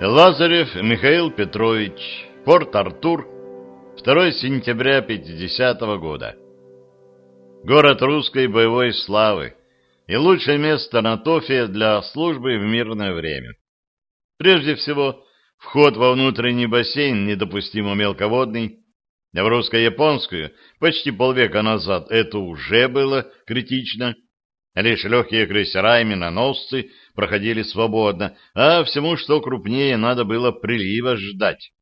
Лазарев Михаил Петрович, Порт-Артур, 2 сентября 50 -го года. Город русской боевой славы и лучшее место на Тофе для службы в мирное время. Прежде всего, вход во внутренний бассейн недопустимо мелководный, а в русско-японскую почти полвека назад это уже было критично – Лишь легкие крейсера и миноносцы проходили свободно, а всему, что крупнее, надо было прилива ждать.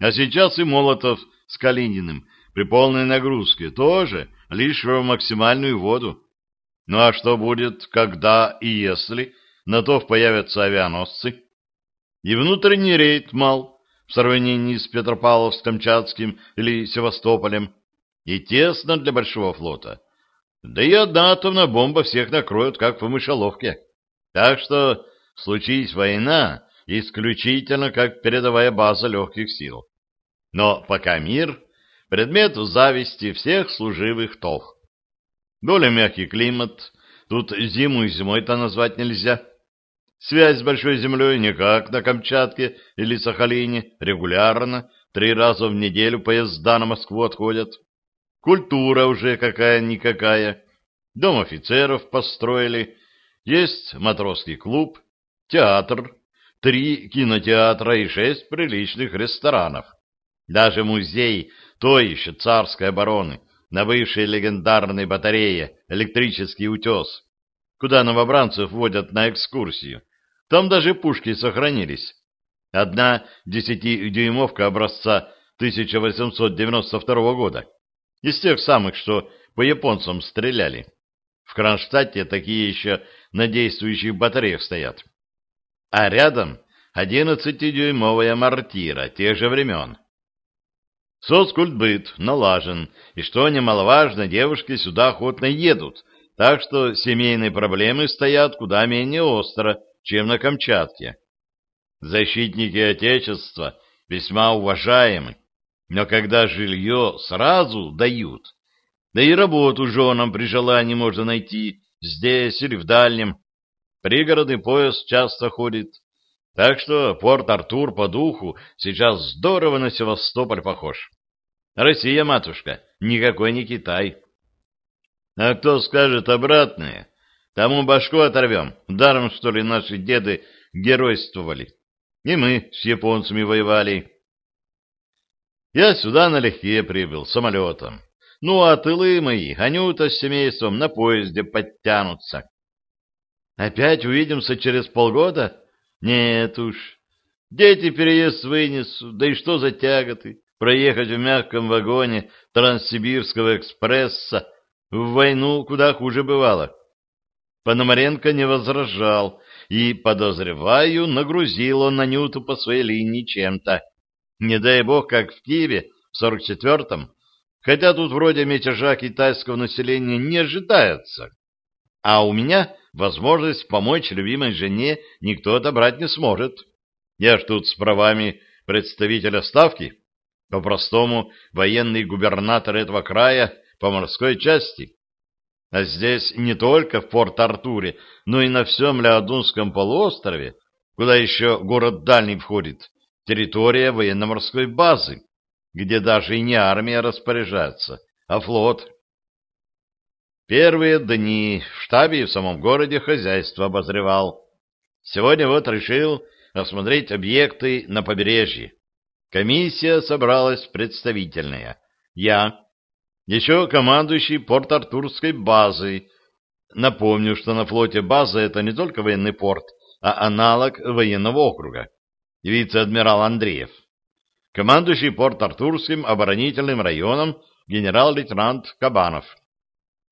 А сейчас и Молотов с Калининым при полной нагрузке тоже лишь в максимальную воду. Ну а что будет, когда и если на то появятся авианосцы? И внутренний рейд мал в сравнении с Петропавловск-Камчатским или Севастополем, и тесно для большого флота. Да и одна атомная бомба всех накроет, как в мышеловке. Так что, случись война, исключительно как передовая база легких сил. Но пока мир — предмет зависти всех служивых тов. Более мягкий климат, тут зиму и зимой-то назвать нельзя. Связь с Большой Землей не как на Камчатке или Сахалине, регулярно, три раза в неделю поезда на Москву отходят. Культура уже какая-никакая. Дом офицеров построили. Есть матросский клуб, театр, три кинотеатра и шесть приличных ресторанов. Даже музей той еще царской обороны на бывшей легендарной батарее «Электрический утес», куда новобранцев водят на экскурсию. Там даже пушки сохранились. Одна десятидюймовка образца 1892 года из тех самых, что по японцам стреляли. В Кронштадте такие еще на действующих батареях стоят. А рядом 11-дюймовая мортира тех же времен. Соцкультбыт налажен, и, что немаловажно, девушки сюда охотно едут, так что семейные проблемы стоят куда менее остро, чем на Камчатке. Защитники Отечества весьма уважаемы, но когда жилье сразу дают, да и работу женам при желании можно найти здесь или в дальнем, пригородный пояс часто ходит, так что Порт-Артур по духу сейчас здорово на Севастополь похож. Россия, матушка, никакой не Китай. А кто скажет обратное, тому башку оторвем, даром, что ли, наши деды геройствовали. И мы с японцами воевали. Я сюда налегке прибыл, самолетом. Ну, а тылы мои, Анюта с семейством на поезде подтянутся. Опять увидимся через полгода? Нет уж. Дети переезд вынесут, да и что за тяготы? Проехать в мягком вагоне Транссибирского экспресса в войну куда хуже бывало. Пономаренко не возражал, и, подозреваю, нагрузил он Анюту по своей линии чем-то. Не дай бог, как в Киеве в 44-м, хотя тут вроде мятежа китайского населения не ожидается. А у меня возможность помочь любимой жене никто отобрать не сможет. Я ж тут с правами представителя ставки, по-простому военный губернатор этого края по морской части. А здесь не только в Порт-Артуре, но и на всем Леодунском полуострове, куда еще город Дальний входит, территория военно-морской базы, где даже и не армия распоряжается, а флот. Первые дни в штабе и в самом городе хозяйство обозревал. Сегодня вот решил осмотреть объекты на побережье. Комиссия собралась представительная. Я, еще командующий Порт-Артурской базой. Напомню, что на флоте база — это не только военный порт, а аналог военного округа вице-адмирал Андреев, командующий Порт-Артурским оборонительным районом генерал-лейтенант Кабанов.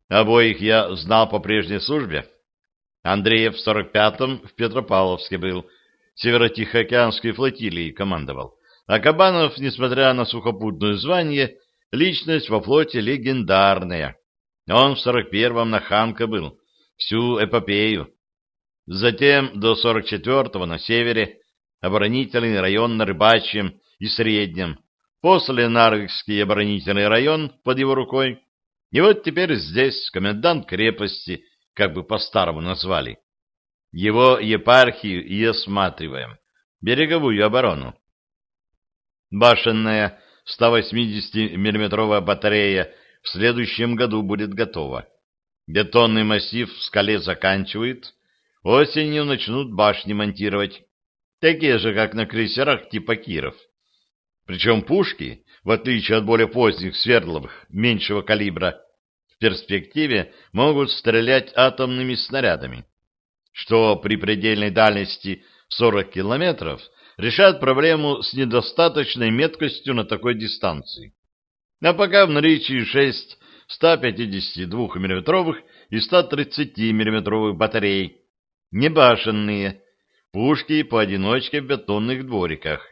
Обоих я знал по прежней службе. Андреев в 45-м в Петропавловске был, Северо-Тихоокеанской флотилией командовал. А Кабанов, несмотря на сухопутное звание, личность во флоте легендарная. Он в 41-м на Ханка был, всю эпопею. Затем до 44-го на севере оборонительный район на Рыбачьем и Среднем, после Нарвикский оборонительный район под его рукой, и вот теперь здесь комендант крепости, как бы по-старому назвали. Его епархию и осматриваем. береговую оборону. Башенная 180 миллиметровая батарея в следующем году будет готова. Бетонный массив в скале заканчивает, осенью начнут башни монтировать, такие же, как на крейсерах типа Киров. Причем пушки, в отличие от более поздних свердловых, меньшего калибра, в перспективе могут стрелять атомными снарядами, что при предельной дальности 40 километров решает проблему с недостаточной меткостью на такой дистанции. А пока в наличии 6 152 миллиметровых и 130 миллиметровых батарей, небашенные, пушки поодиночке в бетонных двориках.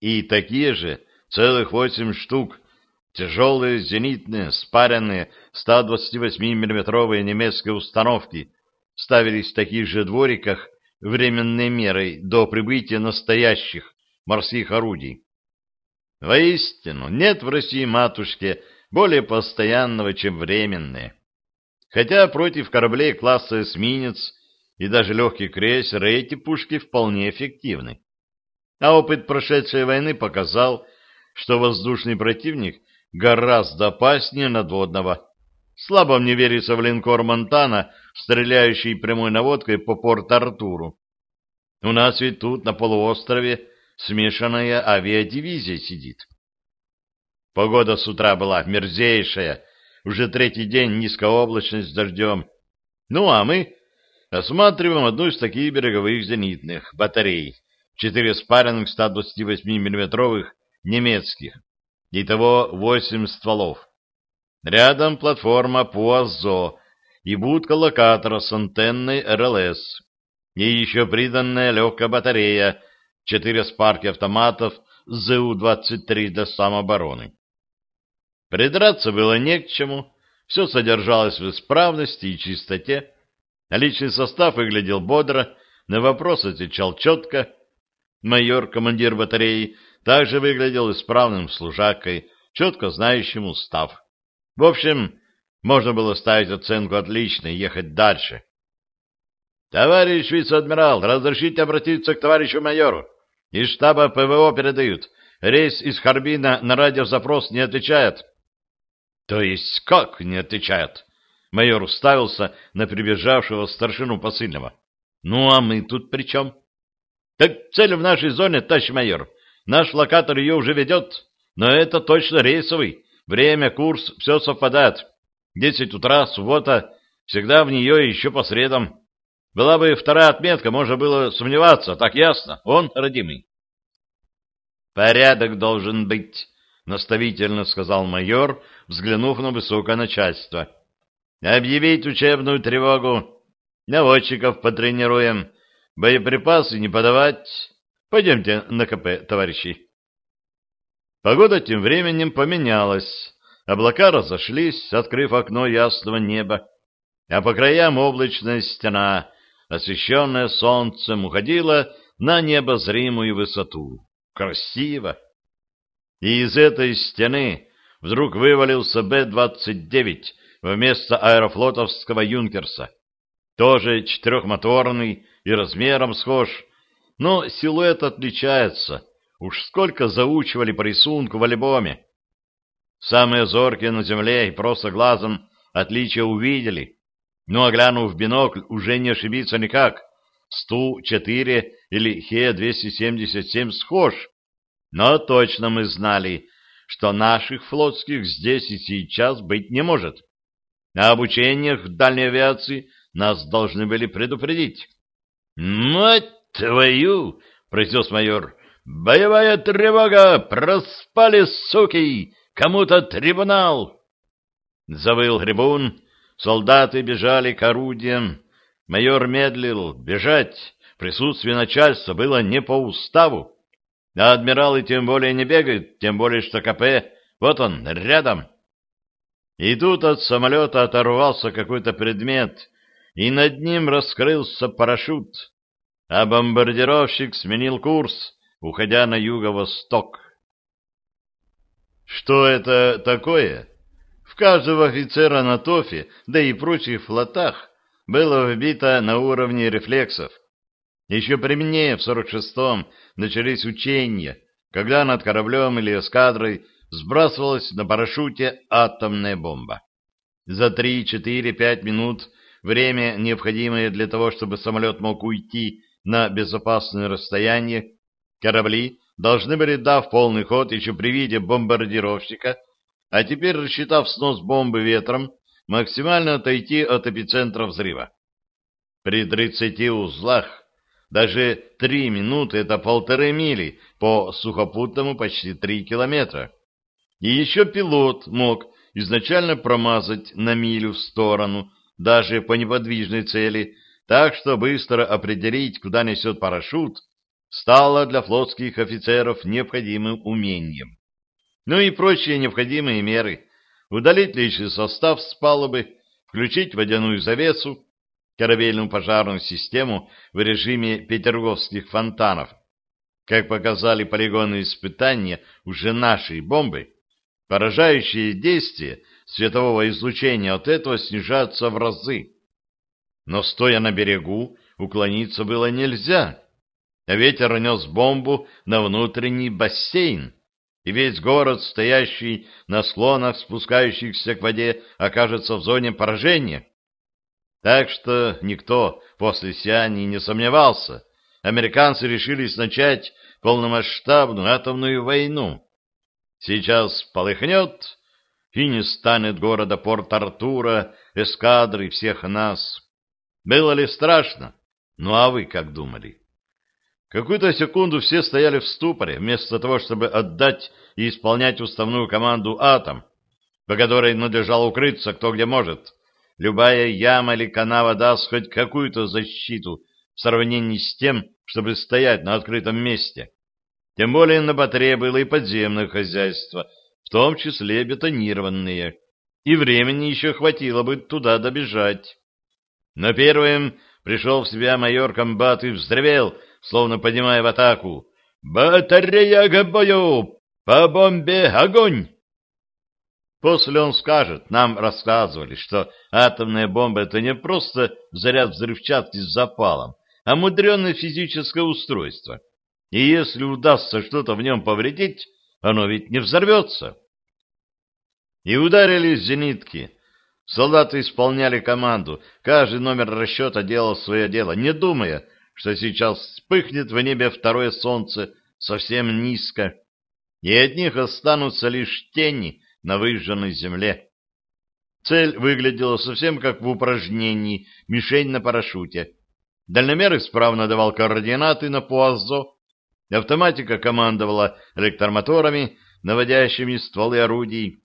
И такие же, целых восемь штук, тяжелые зенитные, спаренные 128 миллиметровые немецкие установки ставились в таких же двориках временной мерой до прибытия настоящих морских орудий. Воистину, нет в России матушки более постоянного, чем временные. Хотя против кораблей класса эсминец и даже легкий крейсер эти пушки вполне эффективны. А опыт прошедшей войны показал, что воздушный противник гораздо опаснее надводного. Слабо мне верится в линкор Монтана, стреляющий прямой наводкой по Порт-Артуру. У нас ведь тут, на полуострове, смешанная авиадивизия сидит. Погода с утра была мерзейшая, уже третий день низкая облачность с дождем. Ну, а мы осматриваем одну из таких береговых зенитных батарей, четыре спаренных 128 миллиметровых немецких, итого восемь стволов. Рядом платформа ПУАЗО и будка локатора с антенной РЛС, и еще приданная легкая батарея, четыре спарки автоматов ЗУ-23 для самообороны. Придраться было не к чему, все содержалось в исправности и чистоте, личный состав выглядел бодро, на вопросы отвечал четко. Майор, командир батареи, также выглядел исправным служакой, четко знающим устав. В общем, можно было ставить оценку отлично и ехать дальше. «Товарищ вице-адмирал, разрешите обратиться к товарищу майору? Из штаба ПВО передают. Рейс из Харбина на радиозапрос не отвечает». «То есть как не отвечает?» Майор уставился на прибежавшего старшину посыльного. «Ну, а мы тут при чем?» «Так цель в нашей зоне, товарищ майор. Наш локатор ее уже ведет, но это точно рейсовый. Время, курс, все совпадает. Десять утра, суббота, всегда в нее еще по средам. Была бы вторая отметка, можно было сомневаться, так ясно, он родимый. «Порядок должен быть», — наставительно сказал майор, взглянув на высокое начальство. «Объявить учебную тревогу, наводчиков потренируем, боеприпасы не подавать. Пойдемте на КП, товарищи». Погода тем временем поменялась. Облака разошлись, открыв окно ясного неба, а по краям облачная стена — освещенная солнцем, уходила на необозримую высоту. Красиво! И из этой стены вдруг вывалился Б-29 вместо аэрофлотовского «Юнкерса». Тоже четырехмоторный и размером схож, но силуэт отличается. Уж сколько заучивали по рисунку в альбоме. Самые зоркие на земле и просто глазом отличия увидели, но, ну, оглянув в бинокль, уже не ошибиться никак. Сту-4 или Хе-277 схож. Но точно мы знали, что наших флотских здесь и сейчас быть не может. На обучениях дальней авиации нас должны были предупредить. «Мать твою!» — произнес майор. «Боевая тревога! Проспали, суки! Кому-то трибунал!» Завыл грибун, Солдаты бежали к орудиям. Майор медлил. Бежать в присутствии начальства было не по уставу. А адмиралы тем более не бегают, тем более что КП, вот он, рядом. И тут от самолета оторвался какой-то предмет, и над ним раскрылся парашют, а бомбардировщик сменил курс, уходя на юго-восток. Что это такое? В каждого офицера на ТОФе, да и прочих флотах, было вбито на уровне рефлексов. Еще при мне в 46-м начались учения, когда над кораблем или эскадрой сбрасывалась на парашюте атомная бомба. За 3-4-5 минут время, необходимое для того, чтобы самолет мог уйти на безопасное расстояние, корабли должны были, дав полный ход еще при виде бомбардировщика, а теперь, рассчитав снос бомбы ветром, максимально отойти от эпицентра взрыва. При 30 узлах даже 3 минуты — это полторы мили, по сухопутному почти 3 километра. И еще пилот мог изначально промазать на милю в сторону, даже по неподвижной цели, так что быстро определить, куда несет парашют, стало для флотских офицеров необходимым умением. Ну и прочие необходимые меры. Удалить лишний состав с палубы, включить водяную завесу, корабельную пожарную систему в режиме петерговских фонтанов. Как показали полигонные испытания уже нашей бомбы, поражающие действия светового излучения от этого снижаются в разы. Но, стоя на берегу, уклониться было нельзя. Ветер нес бомбу на внутренний бассейн, и весь город, стоящий на склонах, спускающихся к воде, окажется в зоне поражения. Так что никто после Сиани не сомневался. Американцы решились начать полномасштабную атомную войну. Сейчас полыхнет, и не станет города Порт-Артура, эскадры всех нас. Было ли страшно? Ну а вы как думали? Какую-то секунду все стояли в ступоре, вместо того, чтобы отдать и исполнять уставную команду «Атом», по которой надлежало укрыться кто где может. Любая яма или канава даст хоть какую-то защиту в сравнении с тем, чтобы стоять на открытом месте. Тем более на батарее было и подземное хозяйство, в том числе бетонированные, и времени еще хватило бы туда добежать. Но первым пришел в себя майор комбат и взревел, словно поднимая в атаку. «Батарея к бою! По бомбе огонь!» После он скажет, нам рассказывали, что атомная бомба — это не просто заряд взрывчатки с запалом, а мудреное физическое устройство. И если удастся что-то в нем повредить, оно ведь не взорвется. И ударили зенитки. Солдаты исполняли команду, каждый номер расчета делал свое дело, не думая, что сейчас вспыхнет в небе второе солнце совсем низко, и от них останутся лишь тени на выжженной земле. Цель выглядела совсем как в упражнении «Мишень на парашюте». Дальномер исправно давал координаты на Пуазо, автоматика командовала электромоторами, наводящими стволы орудий.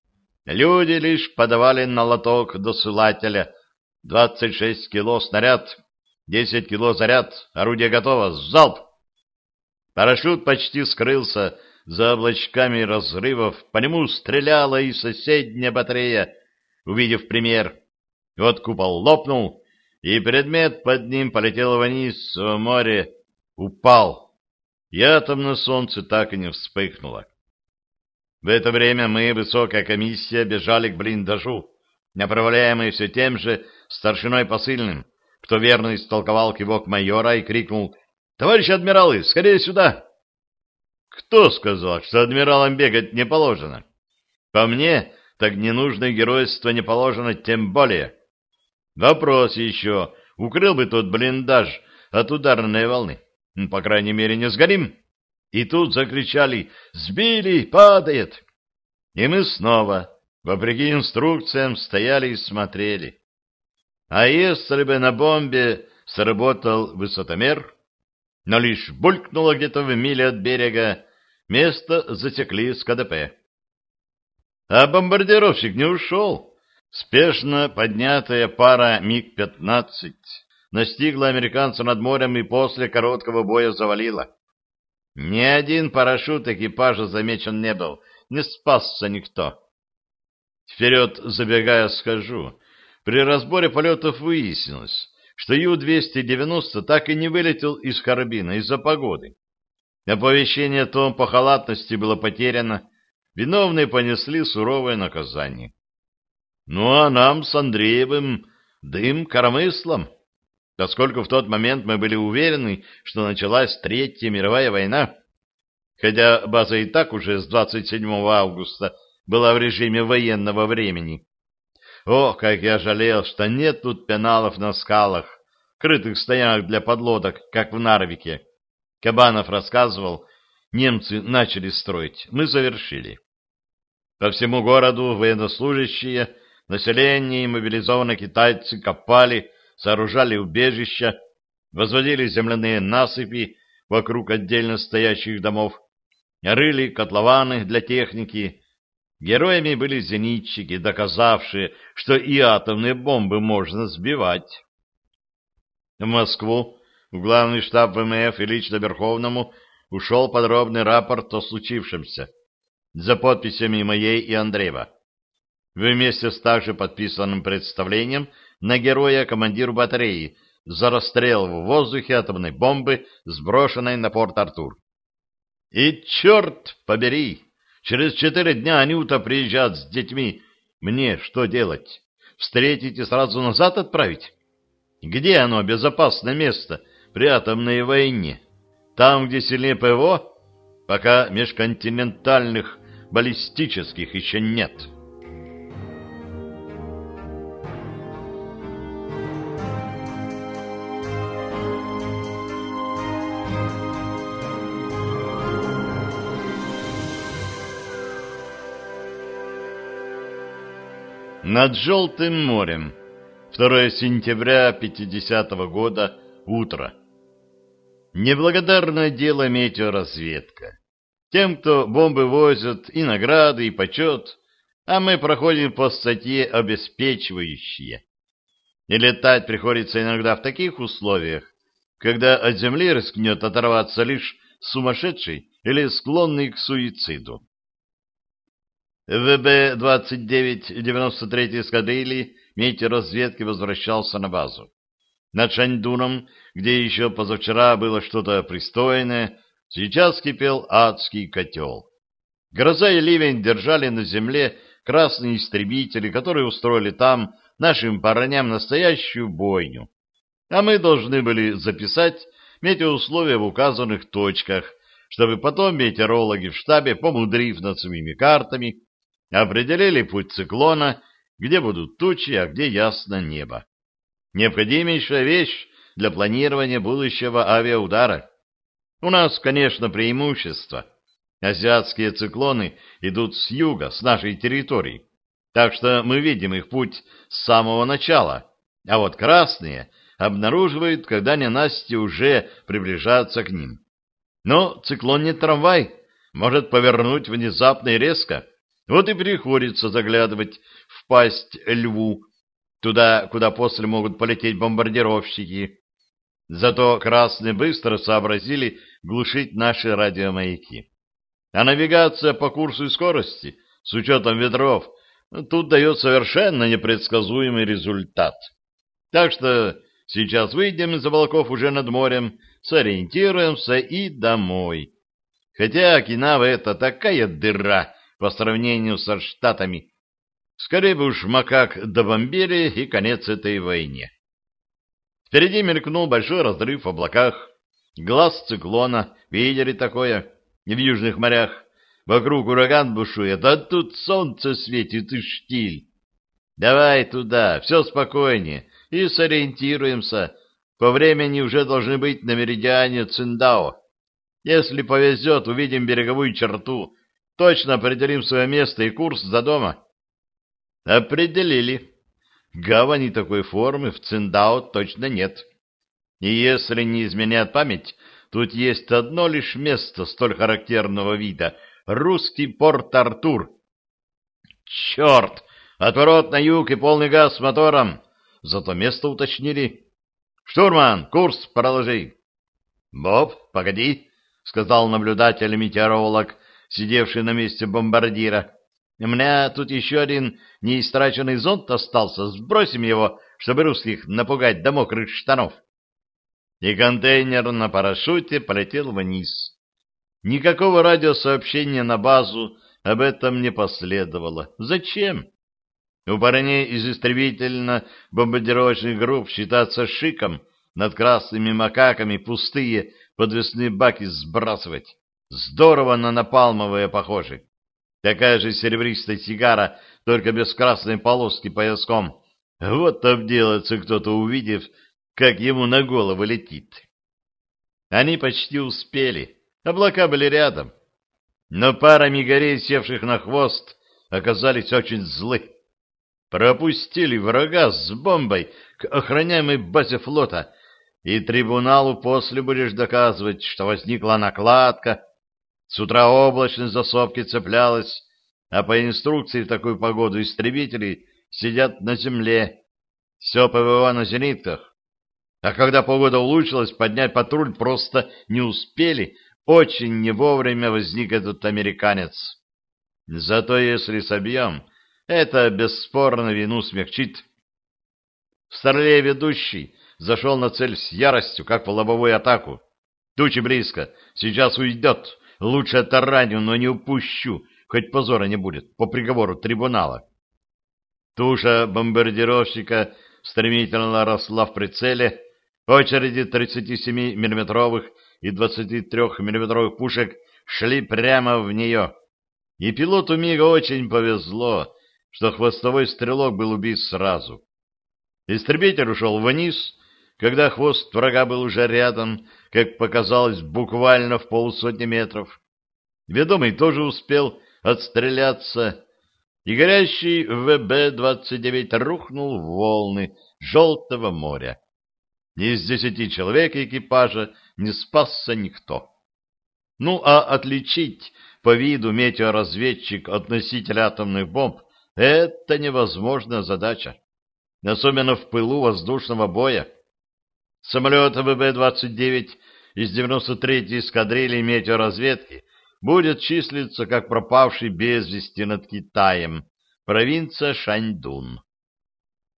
Люди лишь подавали на лоток досылателя 26 кило снаряд, Десять кило заряд, орудие готово, залп! Парашют почти скрылся за облачками разрывов, по нему стреляла и соседняя батарея, увидев пример. Вот купол лопнул, и предмет под ним полетел вниз в море, упал. И атом солнце так и не вспыхнуло. В это время мы, высокая комиссия, бежали к блиндажу, направляемые все тем же старшиной посыльным, кто верно истолковал кивок майора и крикнул «Товарищи адмиралы, скорее сюда!» Кто сказал, что адмиралам бегать не положено? По мне, так ненужное геройство не положено тем более. Вопрос еще, укрыл бы тот блиндаж от ударной волны? По крайней мере, не сгорим. И тут закричали «Сбили! Падает!» И мы снова, вопреки инструкциям, стояли и смотрели. А если бы на бомбе сработал высотомер, но лишь булькнуло где-то в миле от берега, место засекли с КДП. А бомбардировщик не ушел. Спешно поднятая пара МиГ-15 настигла американца над морем и после короткого боя завалила. Ни один парашют экипажа замечен не был, не спасся никто. Вперед забегая скажу, при разборе полетов выяснилось, что Ю-290 так и не вылетел из карабина из-за погоды. Оповещение о том по халатности было потеряно, виновные понесли суровое наказание. Ну а нам с Андреевым дым коромыслом. Поскольку в тот момент мы были уверены, что началась Третья мировая война, хотя база и так уже с 27 августа была в режиме военного времени. О, как я жалел, что нет тут пеналов на скалах, крытых стоянок для подлодок, как в Нарвике. Кабанов рассказывал, немцы начали строить, мы завершили. По всему городу военнослужащие, население и мобилизованные китайцы копали, сооружали убежища, возводили земляные насыпи вокруг отдельно стоящих домов, рыли котлованы для техники. Героями были зенитчики, доказавшие, что и атомные бомбы можно сбивать. В Москву, в главный штаб ВМФ и лично Верховному ушел подробный рапорт о случившемся за подписями моей и Андреева. Вместе с также подписанным представлением на героя командиру батареи за расстрел в воздухе атомной бомбы, сброшенной на порт Артур. И черт побери, через четыре дня Анюта приезжает с детьми. Мне что делать? Встретить и сразу назад отправить? Где оно, безопасное место при атомной войне? Там, где сильнее ПВО? Пока межконтинентальных баллистических еще нет». Над Желтым морем. 2 сентября 50 -го года. Утро. Неблагодарное дело метеоразведка. Тем, кто бомбы возят, и награды, и почет, а мы проходим по статье обеспечивающие. И летать приходится иногда в таких условиях, когда от земли рискнет оторваться лишь сумасшедший или склонный к суициду. ВБ-29 эскадрильи метеоразведки возвращался на базу. Над Шаньдуном, где еще позавчера было что-то пристойное, сейчас кипел адский котел. Гроза и ливень держали на земле красные истребители, которые устроили там нашим парням настоящую бойню. А мы должны были записать метеоусловия в указанных точках, чтобы потом метеорологи в штабе, помудрив над своими картами, Определили путь циклона, где будут тучи, а где ясно небо. Необходимейшая вещь для планирования будущего авиаудара. У нас, конечно, преимущество. Азиатские циклоны идут с юга, с нашей территории. Так что мы видим их путь с самого начала. А вот красные обнаруживают, когда ненасти уже приближаются к ним. Но циклон не трамвай, может повернуть внезапно и резко. Вот и приходится заглядывать в пасть льву, туда, куда после могут полететь бомбардировщики. Зато красные быстро сообразили глушить наши радиомаяки. А навигация по курсу и скорости, с учетом ветров, тут дает совершенно непредсказуемый результат. Так что сейчас выйдем из облаков уже над морем, сориентируемся и домой. Хотя Окинава — это такая дыра, по сравнению со Штатами. Скорее бы уж макак добомбили и конец этой войне. Впереди мелькнул большой разрыв в облаках. Глаз циклона, видели такое, в южных морях. Вокруг ураган бушует, а тут солнце светит и штиль. Давай туда, все спокойнее, и сориентируемся. По времени уже должны быть на меридиане Циндао. Если повезет, увидим береговую черту, Точно определим свое место и курс за дома. Определили. Гавани такой формы в Циндао точно нет. И если не изменяет память, тут есть одно лишь место столь характерного вида — русский порт Артур. Черт! Отворот на юг и полный газ с мотором. Зато место уточнили. Штурман, курс проложи. Боб, погоди, — сказал наблюдатель-метеоролог, сидевший на месте бомбардира. У меня тут еще один неистраченный зонт остался. Сбросим его, чтобы русских напугать до мокрых штанов. И контейнер на парашюте полетел вниз. Никакого радиосообщения на базу об этом не последовало. Зачем? У парней из истребительно-бомбардировочных групп считаться шиком над красными макаками пустые подвесные баки сбрасывать. Здорово на напалмовые похожи. Такая же серебристая сигара, только без красной полоски пояском. Вот обделается кто-то, увидев, как ему на голову летит. Они почти успели. Облака были рядом. Но пара мигарей, севших на хвост, оказались очень злы. Пропустили врага с бомбой к охраняемой базе флота, и трибуналу после будешь доказывать, что возникла накладка. С утра облачность за сопки цеплялась, а по инструкции в такую погоду истребители сидят на земле. Все ПВО на зенитках. А когда погода улучшилась, поднять патруль просто не успели, очень не вовремя возник этот американец. Зато если собьем, это бесспорно вину смягчит. В Старле ведущий зашел на цель с яростью, как в лобовую атаку. Тучи близко, сейчас уйдет. Лучше тараню, но не упущу, хоть позора не будет, по приговору трибунала. Туша бомбардировщика стремительно росла в прицеле, очереди 37 миллиметровых и 23 миллиметровых пушек шли прямо в нее. И пилоту Мига очень повезло, что хвостовой стрелок был убит сразу. Истребитель ушел вниз, когда хвост врага был уже рядом, как показалось, буквально в полусотни метров. Ведомый тоже успел отстреляться, и горящий ВБ-29 рухнул в волны Желтого моря. Из десяти человек экипажа не спасся никто. Ну, а отличить по виду метеоразведчик от носителя атомных бомб — это невозможная задача, особенно в пылу воздушного боя. Самолет ВБ-29 из 93-й эскадрильи метеоразведки будет числиться как пропавший без вести над Китаем, провинция Шаньдун.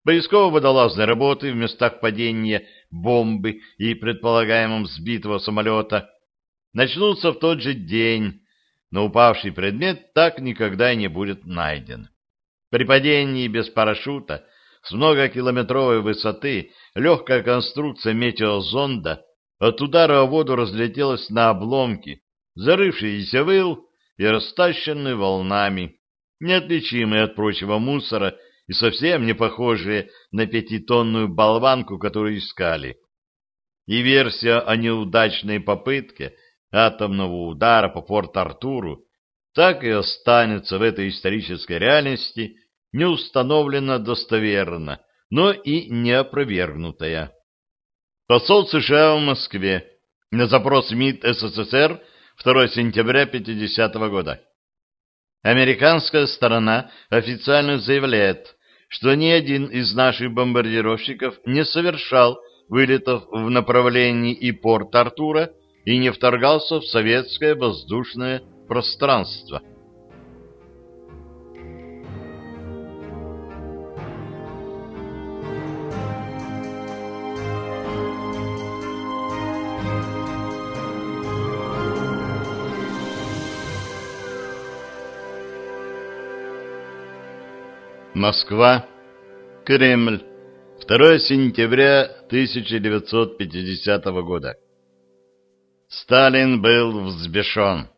Поисково-водолазные работы в местах падения бомбы и предполагаемом сбитого самолета начнутся в тот же день, но упавший предмет так никогда и не будет найден. При падении без парашюта с многокилометровой высоты легкая конструкция метеозонда от удара о воду разлетелась на обломки, зарывшиеся в ил и растащенные волнами, неотличимые от прочего мусора и совсем не похожие на пятитонную болванку, которую искали. И версия о неудачной попытке атомного удара по Порт-Артуру так и останется в этой исторической реальности не установлена достоверно, но и не опровергнутая. Посол США в Москве на запрос МИД СССР 2 сентября 50 -го года. Американская сторона официально заявляет, что ни один из наших бомбардировщиков не совершал вылетов в направлении и порт Артура и не вторгался в советское воздушное пространство. Москва, Кремль, 2 сентября 1950 года. Сталин был взбешен.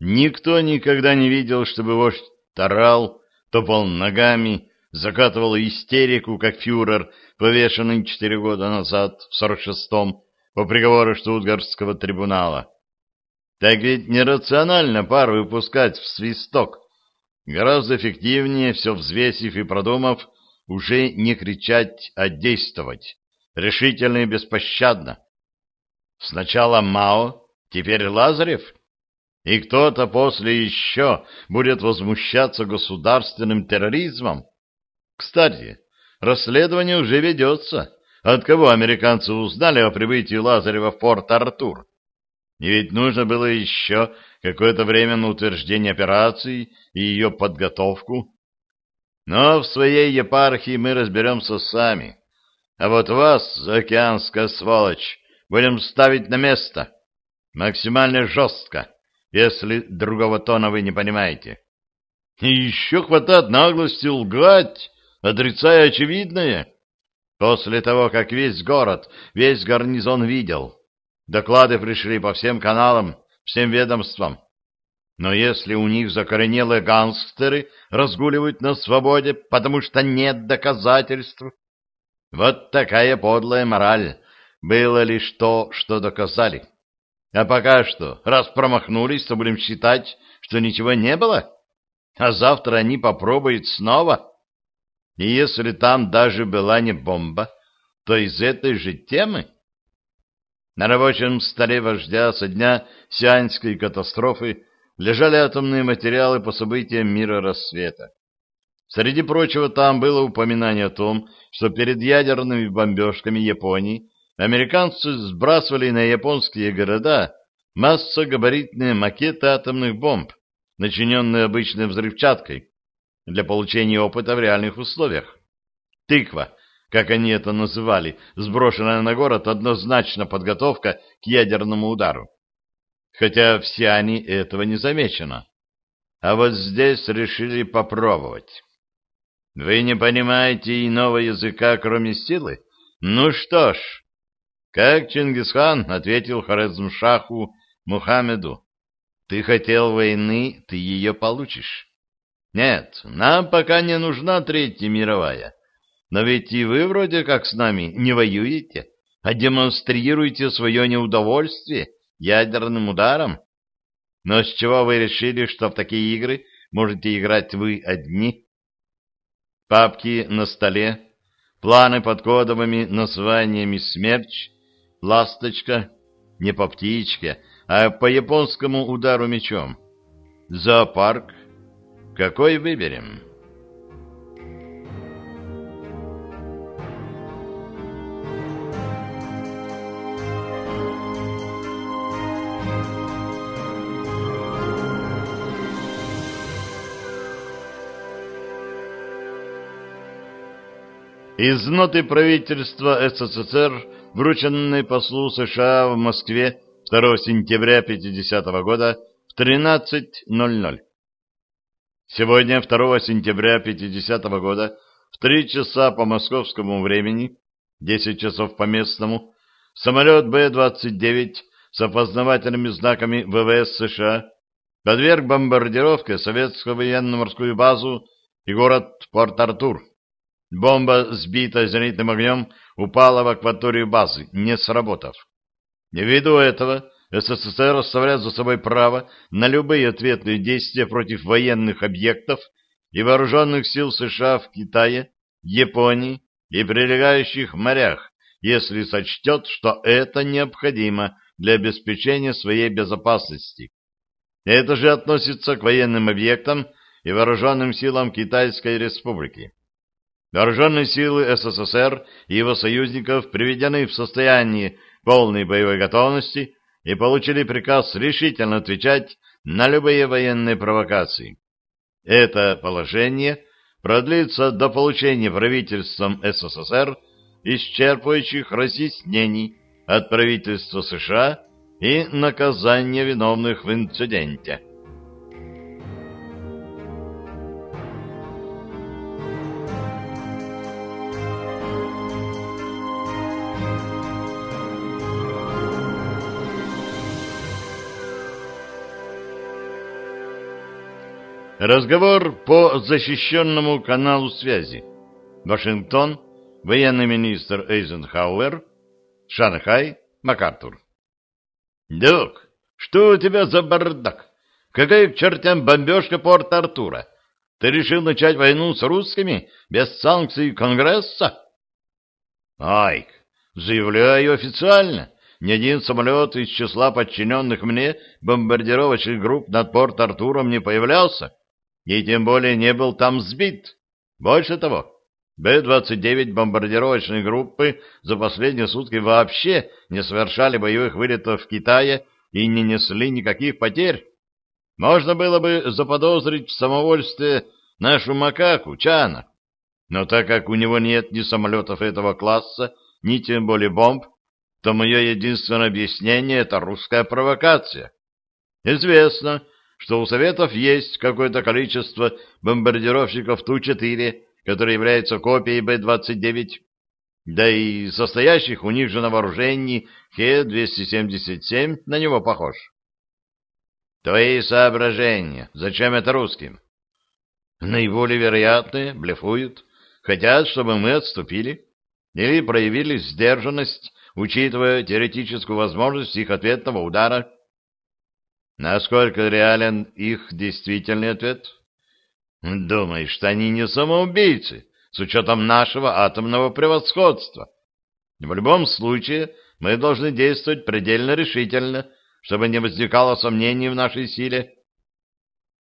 Никто никогда не видел, чтобы вождь тарал, топал ногами, закатывал истерику, как фюрер, повешенный четыре года назад, в 46-м, по приговору Штутгарского трибунала. Так ведь нерационально пар выпускать в свисток, Гораздо эффективнее, все взвесив и продумав, уже не кричать, а действовать. Решительно и беспощадно. Сначала Мао, теперь Лазарев. И кто-то после еще будет возмущаться государственным терроризмом. Кстати, расследование уже ведется. От кого американцы узнали о прибытии Лазарева в Порт-Артур? И ведь нужно было еще какое-то время на утверждение операции и ее подготовку. Но в своей епархии мы разберемся сами. А вот вас, океанская сволочь, будем ставить на место. Максимально жестко, если другого тона вы не понимаете. И еще хватает наглости лгать, отрицая очевидное. После того, как весь город, весь гарнизон видел. Доклады пришли по всем каналам, всем ведомствам. Но если у них закоренелые гангстеры разгуливают на свободе, потому что нет доказательств... Вот такая подлая мораль. Было лишь то, что доказали. А пока что, раз промахнулись, то будем считать, что ничего не было? А завтра они попробуют снова? И если там даже была не бомба, то из этой же темы... На рабочем столе вождя со дня Сианской катастрофы лежали атомные материалы по событиям мира рассвета. Среди прочего там было упоминание о том, что перед ядерными бомбежками Японии американцы сбрасывали на японские города массогабаритные макеты атомных бомб, начиненные обычной взрывчаткой, для получения опыта в реальных условиях. Тыква, как они это называли, сброшенная на город, однозначно подготовка к ядерному удару хотя в Сиане этого не замечено. А вот здесь решили попробовать. Вы не понимаете иного языка, кроме силы? Ну что ж, как Чингисхан ответил Хорезмшаху Мухаммеду, ты хотел войны, ты ее получишь. Нет, нам пока не нужна Третья мировая. Но ведь и вы вроде как с нами не воюете, а демонстрируете свое неудовольствие ядерным ударом? Но с чего вы решили, что в такие игры можете играть вы одни? Папки на столе, планы под кодовыми названиями «Смерч», «Ласточка», не по птичке, а по японскому удару мечом. Зоопарк. Какой выберем?» Из ноты правительства СССР, врученной послу США в Москве 2 сентября 50 -го года в 13.00. Сегодня, 2 сентября 50 -го года, в 3 часа по московскому времени, 10 часов по местному, самолет Б-29 с опознавательными знаками ВВС США подверг бомбардировке советскую военно-морскую базу и город Порт-Артур. Бомба, сбитая зенитным огнем, упала в акваторию базы, не сработав. Ввиду этого СССР оставляет за собой право на любые ответные действия против военных объектов и вооруженных сил США в Китае, Японии и прилегающих морях, если сочтет, что это необходимо для обеспечения своей безопасности. Это же относится к военным объектам и вооруженным силам Китайской Республики. Вооруженные силы СССР и его союзников приведены в состояние полной боевой готовности и получили приказ решительно отвечать на любые военные провокации. Это положение продлится до получения правительством СССР исчерпывающих разъяснений от правительства США и наказания виновных в инциденте. Разговор по защищенному каналу связи. Вашингтон, военный министр Эйзенхауэр, Шанхай, МакАртур. Дук, что у тебя за бардак? Какая к чертям бомбежка Порт-Артура? Ты решил начать войну с русскими без санкций Конгресса? Айк, заявляю официально. Ни один самолет из числа подчиненных мне бомбардировочных групп над Порт-Артуром не появлялся и тем более не был там сбит. Больше того, Б-29 бомбардировочной группы за последние сутки вообще не совершали боевых вылетов в Китае и не несли никаких потерь. Можно было бы заподозрить в самовольстве нашу макаку, Чана. Но так как у него нет ни самолетов этого класса, ни тем более бомб, то мое единственное объяснение — это русская провокация. Известно, что у Советов есть какое-то количество бомбардировщиков Ту-4, которые являются копией Б-29. Да и состоящих у них же на вооружении Хе-277 на него похож. Твои соображения. Зачем это русским? Наиболее вероятные, блефуют. Хотят, чтобы мы отступили. Или проявили сдержанность, учитывая теоретическую возможность их ответного удара. Насколько реален их действительный ответ? Думаешь, что они не самоубийцы, с учетом нашего атомного превосходства? В любом случае, мы должны действовать предельно решительно, чтобы не возникало сомнений в нашей силе.